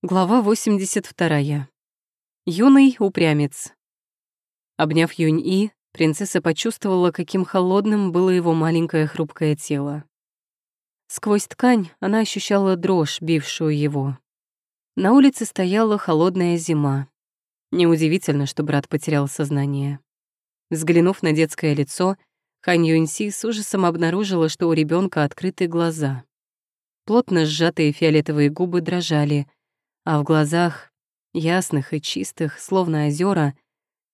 Глава 82. Юный упрямец. Обняв Юнь-И, принцесса почувствовала, каким холодным было его маленькое хрупкое тело. Сквозь ткань она ощущала дрожь, бившую его. На улице стояла холодная зима. Неудивительно, что брат потерял сознание. Взглянув на детское лицо, Хань Юньси с ужасом обнаружила, что у ребенка открыты глаза. Плотно сжатые фиолетовые губы дрожали — а в глазах, ясных и чистых, словно озера,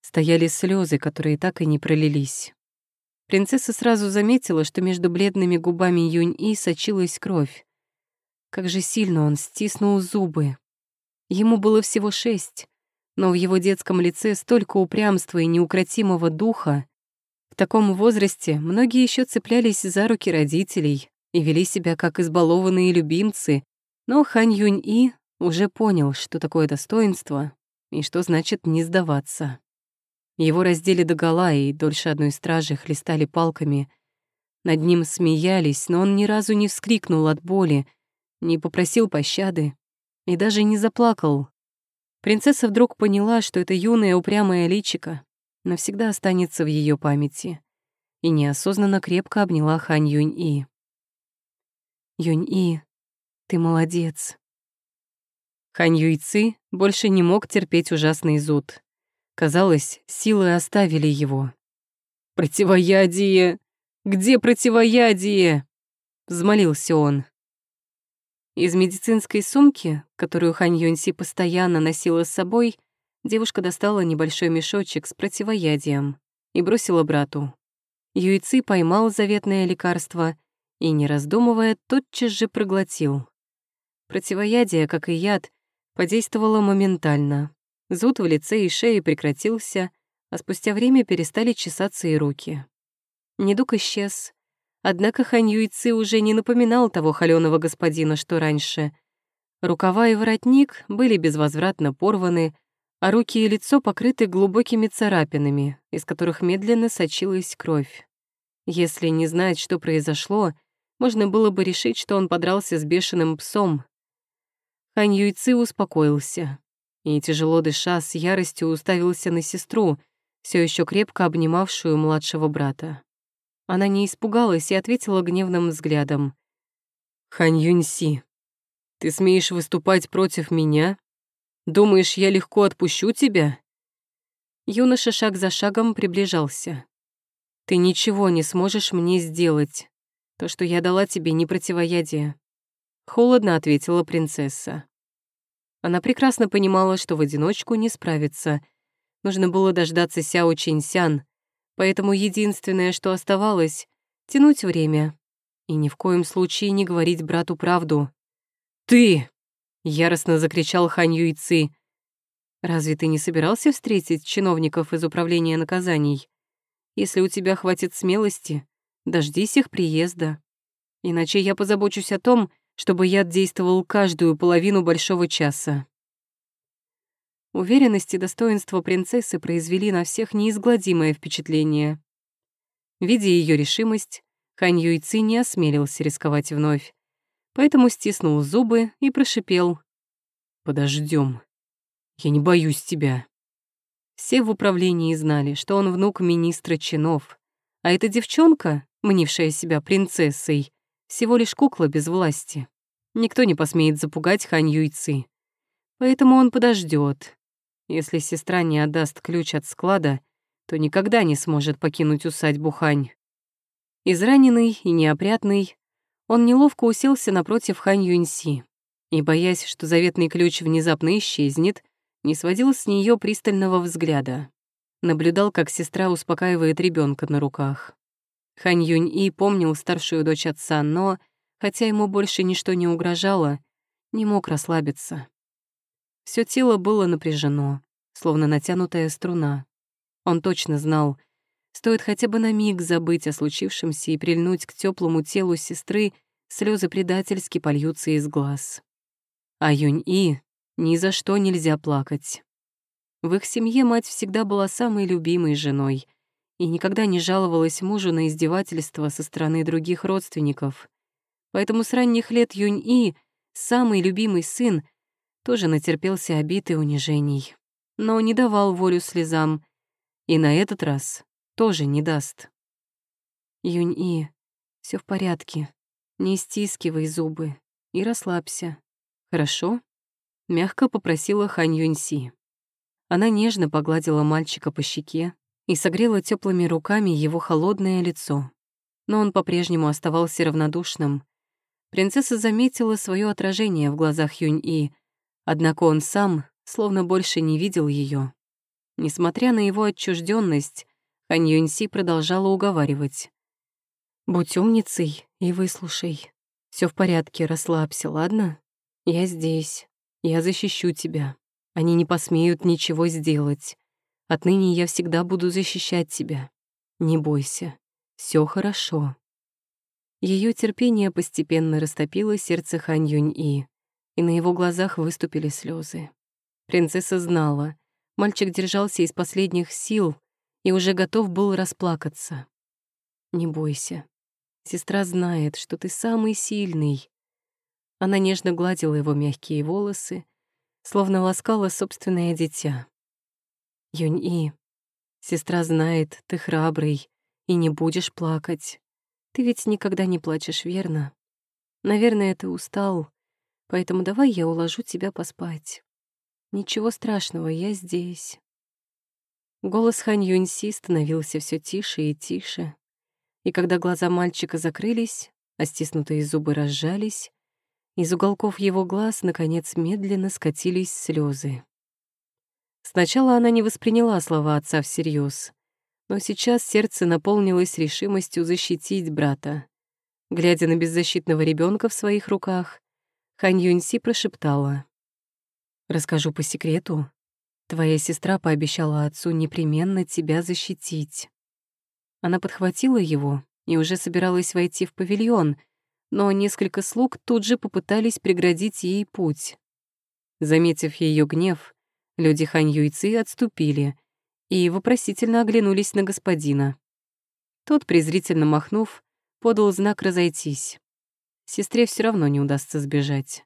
стояли слезы, которые так и не пролились. Принцесса сразу заметила, что между бледными губами Юнь-И сочилась кровь. Как же сильно он стиснул зубы. Ему было всего шесть, но в его детском лице столько упрямства и неукротимого духа. В таком возрасте многие еще цеплялись за руки родителей и вели себя как избалованные любимцы, но Хань Юнь-И уже понял, что такое достоинство и что значит не сдаваться. Его раздели догола и дольше одной стражи хлестали палками. Над ним смеялись, но он ни разу не вскрикнул от боли, не попросил пощады и даже не заплакал. Принцесса вдруг поняла, что это юное упрямое личико навсегда останется в ее памяти, и неосознанно крепко обняла Хань Юнь-И. «Юнь-И, ты молодец», Хань Юйцы больше не мог терпеть ужасный зуд. Казалось, силы оставили его. «Противоядие! Где противоядие?» — взмолился он. Из медицинской сумки, которую Хань Юньси постоянно носила с собой, девушка достала небольшой мешочек с противоядием и бросила брату. Юйцы поймал заветное лекарство и, не раздумывая, тотчас же проглотил. Противоядие, как и яд, Подействовало моментально. Зуд в лице и шее прекратился, а спустя время перестали чесаться и руки. Недуг исчез. Однако Хань уже не напоминал того холёного господина, что раньше. Рукава и воротник были безвозвратно порваны, а руки и лицо покрыты глубокими царапинами, из которых медленно сочилась кровь. Если не знать, что произошло, можно было бы решить, что он подрался с бешеным псом, Хань Юйцы успокоился и, тяжело дыша, с яростью уставился на сестру, все еще крепко обнимавшую младшего брата. Она не испугалась и ответила гневным взглядом. «Хань Юньси, ты смеешь выступать против меня? Думаешь, я легко отпущу тебя?» Юноша шаг за шагом приближался. «Ты ничего не сможешь мне сделать. То, что я дала тебе, не противоядие. Холодно ответила принцесса. Она прекрасно понимала, что в одиночку не справится. Нужно было дождаться Сяо Чинсян, поэтому единственное, что оставалось — тянуть время и ни в коем случае не говорить брату правду. «Ты!» — яростно закричал Хань Юйцы. «Разве ты не собирался встретить чиновников из управления наказаний? Если у тебя хватит смелости, дождись их приезда. Иначе я позабочусь о том, чтобы яд действовал каждую половину большого часа. Уверенность и достоинство принцессы произвели на всех неизгладимое впечатление. Видя ее решимость, Хань Юйци не осмелился рисковать вновь, поэтому стиснул зубы и прошипел. «Подождем. Я не боюсь тебя». Все в управлении знали, что он внук министра чинов, а эта девчонка, мнившая себя принцессой, всего лишь кукла без власти. Никто не посмеет запугать Хань Юйцы. Поэтому он подождет. Если сестра не отдаст ключ от склада, то никогда не сможет покинуть усадьбу Хань. Израненный и неопрятный, он неловко уселся напротив Хань Юньси и, боясь, что заветный ключ внезапно исчезнет, не сводил с нее пристального взгляда. Наблюдал, как сестра успокаивает ребенка на руках. Хань Юнь-И помнил старшую дочь отца, но, хотя ему больше ничто не угрожало, не мог расслабиться. Все тело было напряжено, словно натянутая струна. Он точно знал, стоит хотя бы на миг забыть о случившемся и прильнуть к теплому телу сестры, слезы предательски польются из глаз. А Юнь-И ни за что нельзя плакать. В их семье мать всегда была самой любимой женой — и никогда не жаловалась мужу на издевательства со стороны других родственников. Поэтому с ранних лет Юнь-И, самый любимый сын, тоже натерпелся обид и унижений, но не давал волю слезам, и на этот раз тоже не даст. Юнь-И, все в порядке, не стискивай зубы и расслабься, хорошо? Мягко попросила Хань Юньси. Она нежно погладила мальчика по щеке и согрела теплыми руками его холодное лицо. Но он по-прежнему оставался равнодушным. Принцесса заметила свое отражение в глазах Юнь-И, однако он сам словно больше не видел ее. Несмотря на его отчужденность, Хань Юньси продолжала уговаривать. «Будь умницей и выслушай. Все в порядке, расслабься, ладно? Я здесь. Я защищу тебя. Они не посмеют ничего сделать. Отныне я всегда буду защищать тебя. Не бойся. Все хорошо». Ее терпение постепенно растопило сердце Хань Юнь-И, и на его глазах выступили слезы. Принцесса знала, мальчик держался из последних сил и уже готов был расплакаться. «Не бойся. Сестра знает, что ты самый сильный». Она нежно гладила его мягкие волосы, словно ласкала собственное дитя. «Юнь-И, сестра знает, ты храбрый и не будешь плакать. Ты ведь никогда не плачешь, верно? Наверное, ты устал, поэтому давай я уложу тебя поспать. Ничего страшного, я здесь». Голос Хань Юньси становился все тише и тише, и когда глаза мальчика закрылись, а стиснутые зубы разжались, из уголков его глаз, наконец, медленно скатились слезы. Сначала она не восприняла слова отца всерьез, но сейчас сердце наполнилось решимостью защитить брата. Глядя на беззащитного ребенка в своих руках, Хань Юньси прошептала. «Расскажу по секрету. Твоя сестра пообещала отцу непременно тебя защитить». Она подхватила его и уже собиралась войти в павильон — но несколько слуг тут же попытались преградить ей путь. Заметив ее гнев, люди Хань отступили и вопросительно оглянулись на господина. Тот, презрительно махнув, подал знак разойтись. Сестре все равно не удастся сбежать.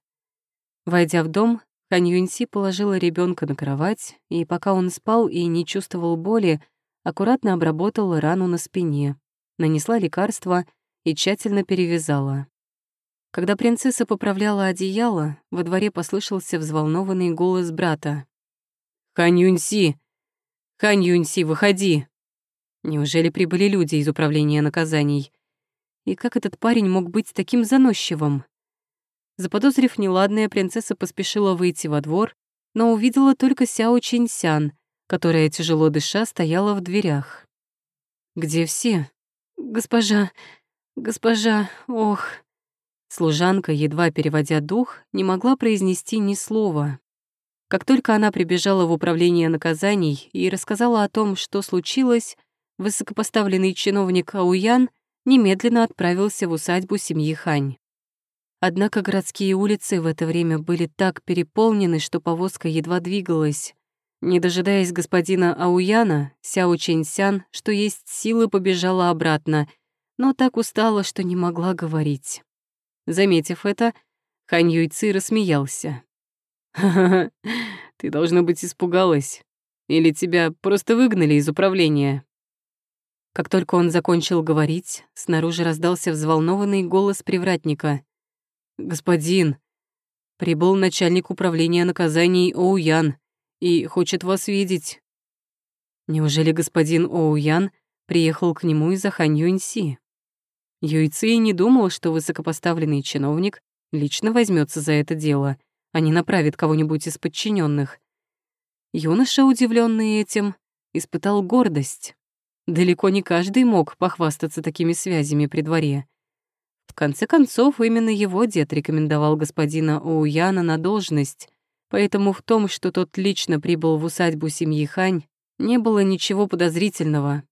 Войдя в дом, Юньси положила ребенка на кровать, и пока он спал и не чувствовал боли, аккуратно обработала рану на спине, нанесла лекарство и тщательно перевязала. Когда принцесса поправляла одеяло, во дворе послышался взволнованный голос брата. «Хань Юньси! Хань Юньси, выходи!» Неужели прибыли люди из управления наказаний? И как этот парень мог быть таким заносчивым? Заподозрив неладное, принцесса поспешила выйти во двор, но увидела только Сяо Чинсян, которая, тяжело дыша, стояла в дверях. «Где все?» «Госпожа, госпожа, ох...» Служанка, едва переводя дух, не могла произнести ни слова. Как только она прибежала в управление наказаний и рассказала о том, что случилось, высокопоставленный чиновник Ауян немедленно отправился в усадьбу семьи Хань. Однако городские улицы в это время были так переполнены, что повозка едва двигалась. Не дожидаясь господина Ауяна, Сяо Чэньсян, что есть силы, побежала обратно, но так устала, что не могла говорить. Заметив это, Хань Юйци рассмеялся. «Ха-ха-ха, ты, должно быть, испугалась. Или тебя просто выгнали из управления?» Как только он закончил говорить, снаружи раздался взволнованный голос привратника. «Господин, прибыл начальник управления наказаний Оуян и хочет вас видеть». Неужели господин Оуян приехал к нему из-за Хань Юньси? Юйци не думал, что высокопоставленный чиновник лично возьмется за это дело, а не направит кого-нибудь из подчиненных. Юноша, удивленный этим, испытал гордость. Далеко не каждый мог похвастаться такими связями при дворе. В конце концов, именно его дед рекомендовал господина Оуяна на должность, поэтому в том, что тот лично прибыл в усадьбу семьи Хань, не было ничего подозрительного.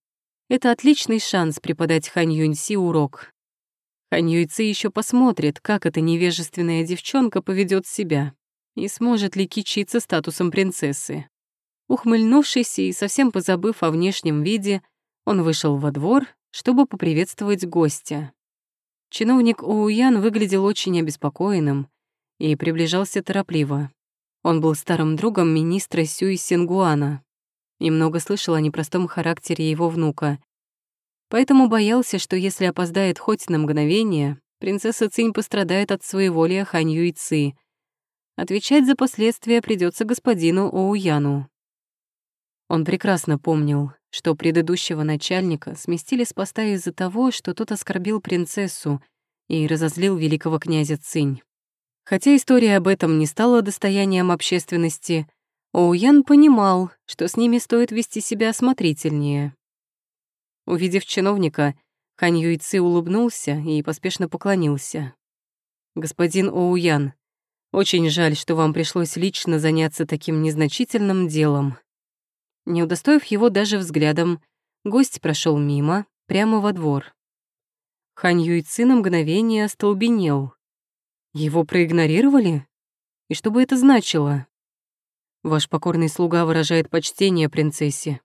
Это отличный шанс преподать Хань Юньси урок. Хань Юйци еще посмотрит, как эта невежественная девчонка поведет себя и сможет ли кичиться статусом принцессы. Ухмыльнувшись и совсем позабыв о внешнем виде, он вышел во двор, чтобы поприветствовать гостя. Чиновник Оуян выглядел очень обеспокоенным и приближался торопливо. Он был старым другом министра Сюй Сингуана и много слышал о непростом характере его внука. Поэтому боялся, что если опоздает хоть на мгновение, принцесса Цинь пострадает от своеволия Хань Юйцы. Отвечать за последствия придется господину Оуяну. Он прекрасно помнил, что предыдущего начальника сместили с поста из-за того, что тот оскорбил принцессу и разозлил великого князя Цинь. Хотя история об этом не стала достоянием общественности, Оуян понимал, что с ними стоит вести себя осмотрительнее. Увидев чиновника, Хань Юйци улыбнулся и поспешно поклонился. «Господин Оуян, очень жаль, что вам пришлось лично заняться таким незначительным делом». Не удостоив его даже взглядом, гость прошел мимо, прямо во двор. Хань Юйци на мгновение остолбенел. Его проигнорировали? И что бы это значило? Ваш покорный слуга выражает почтение принцессе.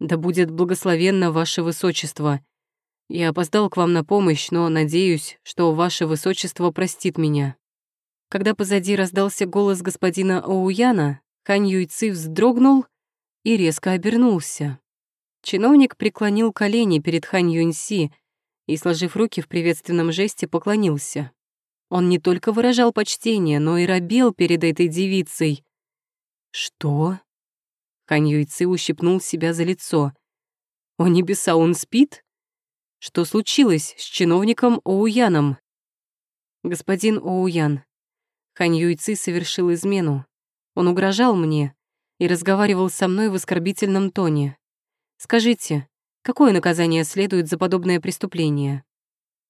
Да будет благословенно ваше высочество. Я опоздал к вам на помощь, но надеюсь, что ваше высочество простит меня. Когда позади раздался голос господина Оуяна, Хань Юйци вздрогнул и резко обернулся. Чиновник преклонил колени перед Хань Юньси и, сложив руки в приветственном жесте, поклонился. Он не только выражал почтение, но и робел перед этой девицей. «Что?» Хань Юйцы ущипнул себя за лицо. «О небеса, он спит? Что случилось с чиновником Оуяном?» «Господин Оуян, Хань Юйцы совершил измену. Он угрожал мне, и разговаривал со мной в оскорбительном тоне. «Скажите, какое наказание следует за подобное преступление?»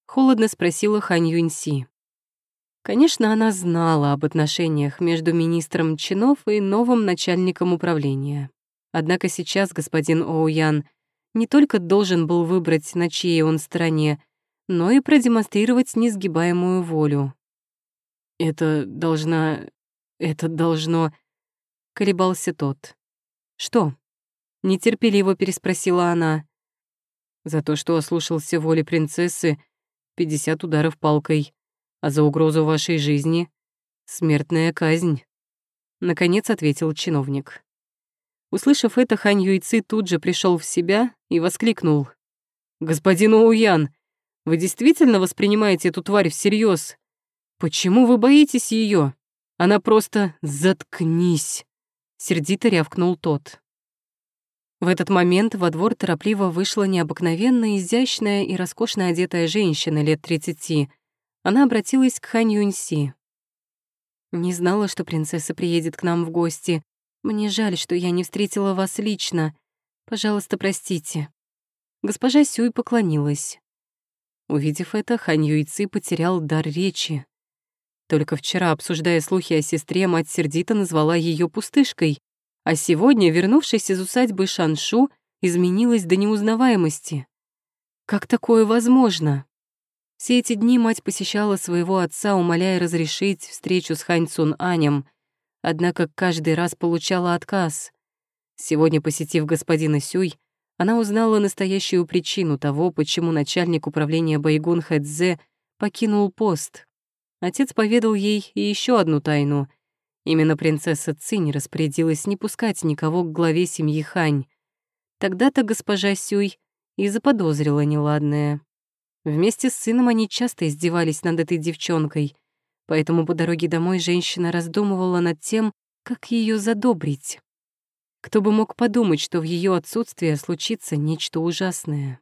Холодно спросила Хань Юньси. Конечно, она знала об отношениях между министром чинов и новым начальником управления. Однако сейчас господин Оуян не только должен был выбрать, на чьей он стороне, но и продемонстрировать несгибаемую волю. «Это должна... это должно...» колебался тот. «Что?» — нетерпеливо переспросила она. «За то, что ослушался воли принцессы, пятьдесят ударов палкой, а за угрозу вашей жизни — смертная казнь», — наконец ответил чиновник. Услышав это, Хань Юйцы тут же пришел в себя и воскликнул. «Господин Оуян, вы действительно воспринимаете эту тварь всерьез? Почему вы боитесь ее? Она просто заткнись!» Сердито рявкнул тот. В этот момент во двор торопливо вышла необыкновенно изящная и роскошно одетая женщина лет тридцати. Она обратилась к Хань Юньси. «Не знала, что принцесса приедет к нам в гости. Мне жаль, что я не встретила вас лично. Пожалуйста, простите». Госпожа Сюй поклонилась. Увидев это, Хань Юйци потерял дар речи. Только вчера, обсуждая слухи о сестре, мать сердито назвала ее пустышкой, а сегодня, вернувшись из усадьбы Шаншу, изменилась до неузнаваемости. Как такое возможно? Все эти дни мать посещала своего отца, умоляя разрешить встречу с Хань Цун Анем, однако каждый раз получала отказ. Сегодня, посетив господина Сюй, она узнала настоящую причину того, почему начальник управления Байгун Хэдзе покинул пост. Отец поведал ей и еще одну тайну. Именно принцесса Цинь распорядилась не пускать никого к главе семьи Хань. Тогда-то госпожа Сюй и заподозрила неладное. Вместе с сыном они часто издевались над этой девчонкой, поэтому по дороге домой женщина раздумывала над тем, как ее задобрить. Кто бы мог подумать, что в ее отсутствие случится нечто ужасное.